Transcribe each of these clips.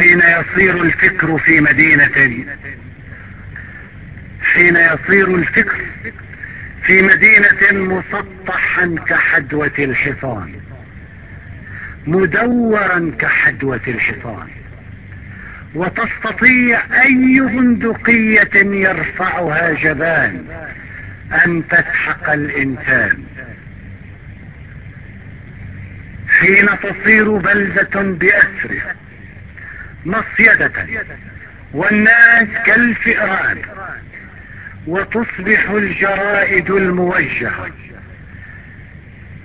حين يصير الفكر في مدينة حين يصير الفكر في مدينة مسطحا كحدوة الحصان مدورا كحدوة الحصان وتستطيع أي بندقية يرفعها جبان أن تسحق الإنسان. حين تصير بلدة باسرها مصيدة. والناس كالفئران وتصبح الجرائد الموجهة.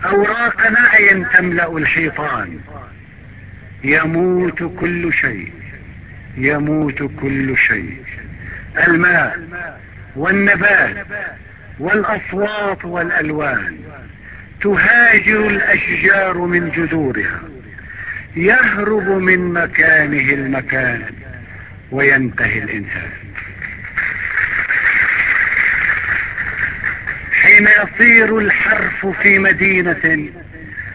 أوراق نعي تملأ الحيطان. يموت كل شيء يموت كل شيء. الماء والنبات والأصوات والألوان تهاجر الأشجار من جذورها. يهرب من مكانه المكان وينتهي الإنسان. حين يصير الحرف في مدينة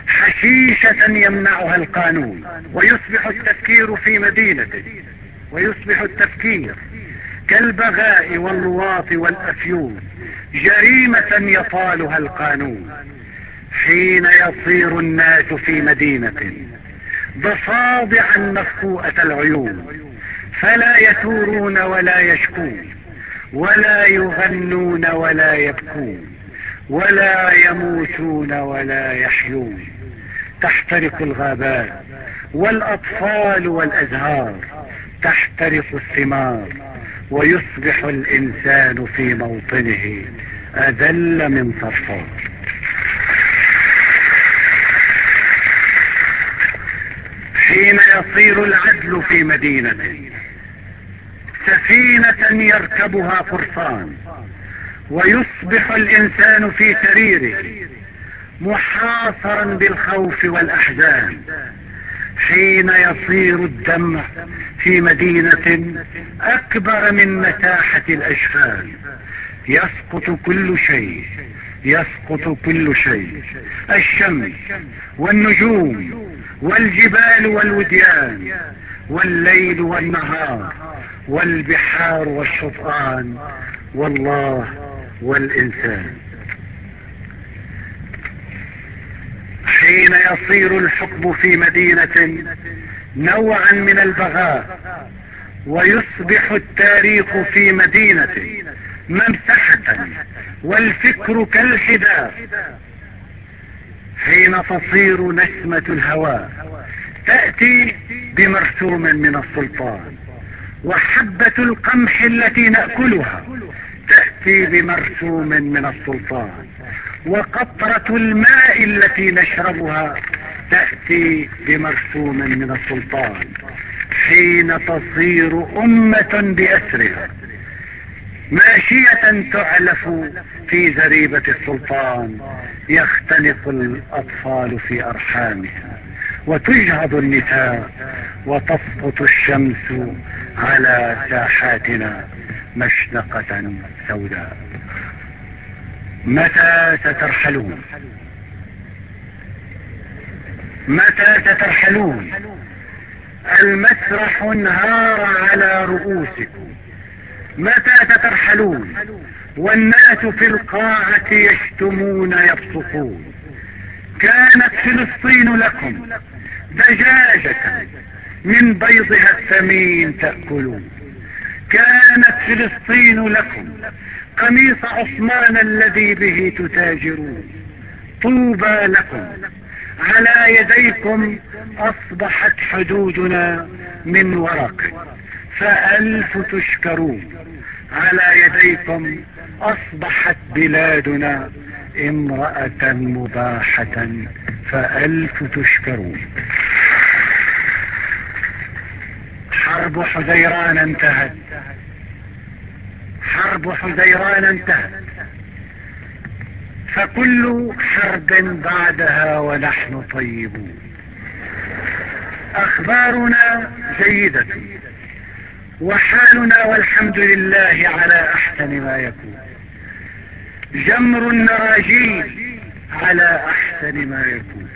حشيشة يمنعها القانون ويصبح التفكير في مدينة ويصبح التفكير كالبغاء واللواط والأفيون جريمة يطالها القانون. حين يصير الناس في مدينة ضفادعا مفقوءة العيون. فلا يثورون ولا يشكون ولا يغنون ولا يبكون ولا يموتون ولا يحيون. تحترق الغابات والأطفال والأزهار تحترق الثمار ويصبح الإنسان في موطنه أذل من صرصار. حين يصير العدل في مدينة سفينة يركبها فرسان ويصبح الإنسان في سريره محاصرا بالخوف والأحزان. حين يصير الدمع في مدينة أكبر من مساحة الاشفال يسقط كل شيء يسقط كل شيء. الشمس والنجوم والجبال والوديان والليل والنهار والبحار والشطآن والله والإنسان. حين يصير الحكم في مدينة نوعا من البغاء ويصبح التاريخ في مدينة ممسحة والفكر كالحداء. حين تصير نسمة الهواء تأتي بمرسوم من السلطان وحبة القمح التي نأكلها تأتي بمرسوم من السلطان وقطرة الماء التي نشربها تأتي بمرسوم من السلطان. حين تصير أمة بأسرها ماشية تعلف في زريبة السلطان يختنق الأطفال في أرحامها وتجهض النساء وتسقط الشمس على ساحاتنا مشنقة سوداء. متى سترحلون؟ متى سترحلون؟ المسرح انهار على رؤوسكم. متى سترحلون والناس في القاعة يشتمون يبصقون. كانت فلسطين لكم دجاجة من بيضها الثمين تأكلون. كانت فلسطين لكم قميص عثمان الذي به تتاجرون. طوبى لكم على يديكم أصبحت حدودنا من ورق. فألف تشكرون. على يديكم أصبحت بلادنا امرأة مباحة. فألف تشكرون. حرب حزيران انتهت. حرب حزيران انتهت. فكل حرب بعدها ونحن طيبون. أخبارنا جيدة. وحالنا والحمد لله على أحسن ما يكون. جمر النراجيل على أحسن ما يكون.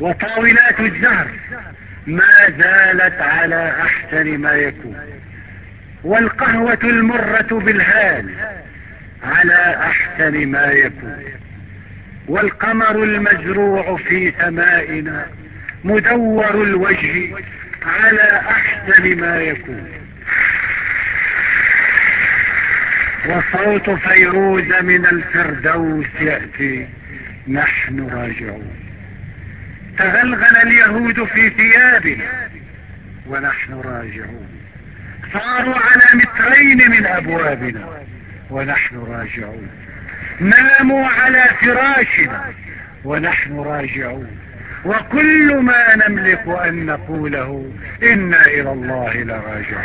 وطاولات الزهر ما زالت على أحسن ما يكون. والقهوة المرة بالهال على أحسن ما يكون. والقمر المزروع في سمائنا مدور الوجه على أحسن ما يكون. وصوت فيروز من الفردوس يأتي. نحن راجعون. تغلغل اليهود في ثيابنا. ونحن راجعون. صاروا على مترين من أبوابنا. ونحن راجعون. ناموا على فراشنا. ونحن راجعون. وكل ما نملك أن نقوله إنا إلى الله لراجعون.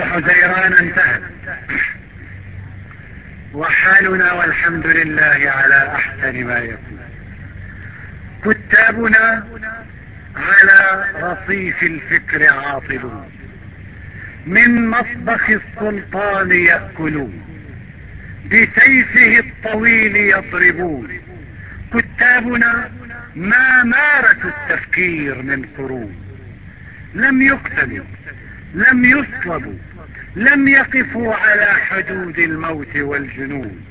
حزيران انتهت وحالنا والحمد لله على أحسن ما يكون. كتابنا على رصيف الفكر عاطلون من مطبخ السلطان يأكلون. بسيفه الطويل يضربون. كتابنا ما مارسوا التفكير من قرون. لم يقتلوا لم يصلبوا لم يقفوا على حدود الموت والجنون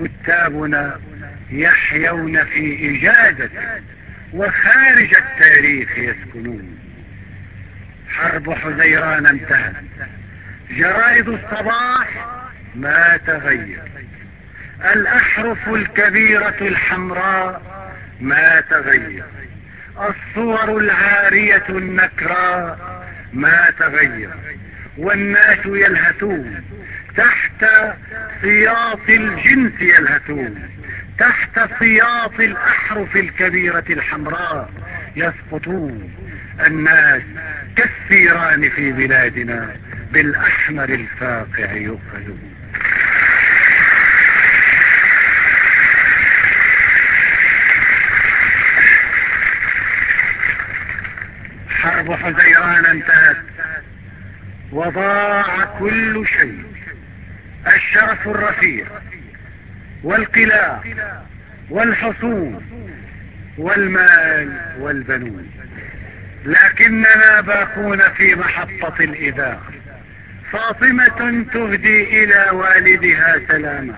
كتابنا يحيون في إجازة وخارج التاريخ يسكنون. حرب حزيران انتهت. جرائد الصباح ما تغير. الأحرف الكبيرة الحمراء ما تغير. الصور العارية النكراء ما تغير. والناس يلهثون. تحت سياط الجنس يلهثون. تحت سياط الأحرف الكبيرة الحمراء يسقطون. الناس كالثيران في بلادنا بالأحمر الفاقع يؤخذون حرب حزيران انتهت وضاع كل شيء. الشرف الرفيع. والقلاع. والحصون. والمال والبنون. لكننا باقون في محطة الإذاعة فاطمة تهدي إلى والدها سلاما.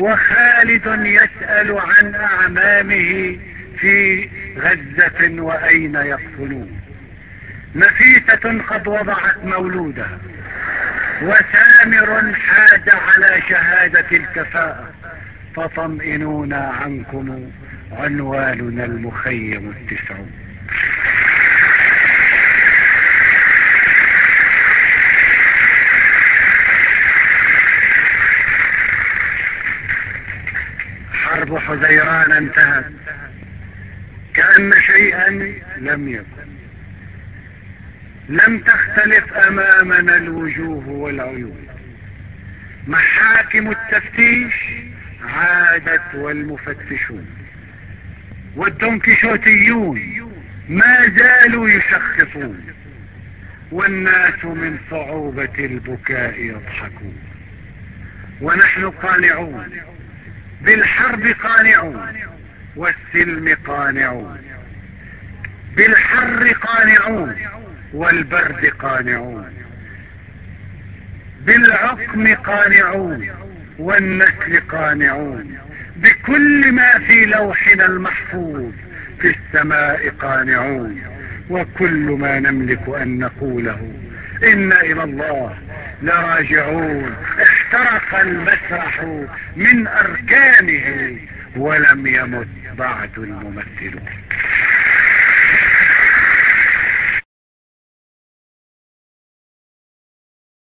وخالد يسأل عن أعمامه في غزة وأين يقتلون نفيسة قد وضعت مولودها وسامر حاز على شهادة الكفاءة فطمئنونا عنكم عنواننا المخيم التسعون حرب حزيران انتهت كأن شيئا لم يكن. لم تختلف أمامنا الوجوه والعيون محاكم التفتيش عادت والمفتشون والدنكشوتيون ما زالوا يشخصون والناس من صعوبة البكاء يضحكون. ونحن قانعون بالحرب قانعون والسلم قانعون. بالحر قانعون والبرد قانعون. بالعقم قانعون والنسل قانعون. بكل ما في لوحنا المحفوظ في السماء قانعون. وكل ما نملك أن نقوله. أنا إلى الله لراجعون. احترق المسرح من أركانه ولم يمت بعد الممثلون.